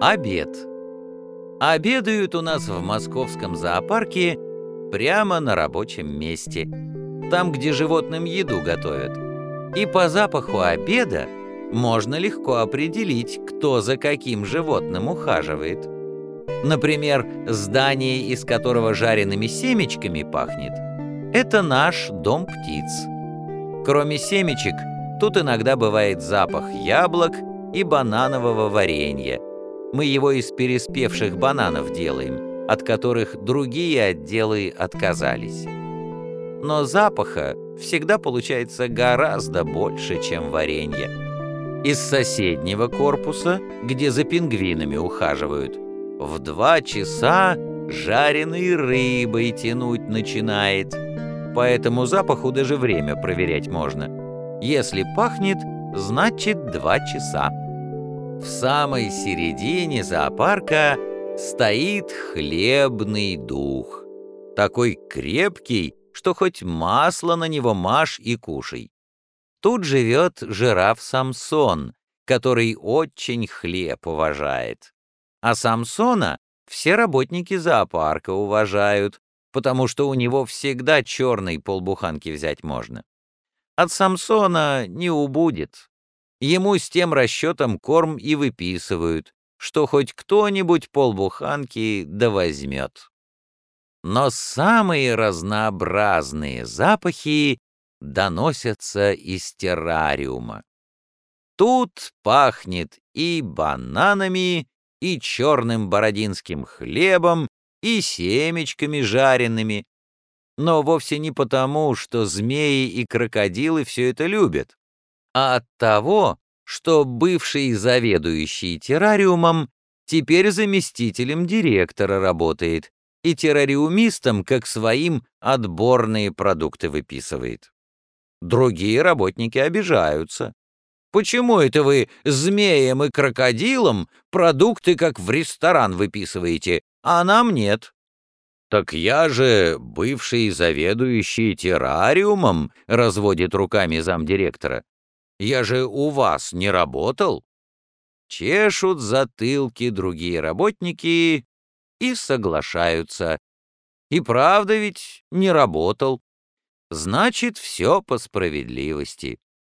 Обед. Обедают у нас в московском зоопарке прямо на рабочем месте, там, где животным еду готовят. И по запаху обеда можно легко определить, кто за каким животным ухаживает. Например, здание, из которого жареными семечками пахнет, это наш дом птиц. Кроме семечек, тут иногда бывает запах яблок и бананового варенья. Мы его из переспевших бананов делаем, от которых другие отделы отказались. Но запаха всегда получается гораздо больше, чем варенье. Из соседнего корпуса, где за пингвинами ухаживают, в два часа жареной рыбой тянуть начинает. По этому запаху даже время проверять можно. Если пахнет, значит два часа. В самой середине зоопарка стоит хлебный дух. Такой крепкий, что хоть масло на него маш и кушай. Тут живет жираф Самсон, который очень хлеб уважает. А Самсона все работники зоопарка уважают, потому что у него всегда черной полбуханки взять можно. От Самсона не убудет. Ему с тем расчетом корм и выписывают, что хоть кто-нибудь полбуханки да возьмет. Но самые разнообразные запахи доносятся из террариума. Тут пахнет и бананами, и черным бородинским хлебом, и семечками жареными. Но вовсе не потому, что змеи и крокодилы все это любят а от того, что бывший заведующий террариумом теперь заместителем директора работает и террариумистам как своим отборные продукты выписывает. Другие работники обижаются. Почему это вы змеям и крокодилам продукты как в ресторан выписываете, а нам нет? Так я же бывший заведующий террариумом, разводит руками замдиректора. Я же у вас не работал?» Чешут затылки другие работники и соглашаются. И правда ведь не работал. Значит, все по справедливости.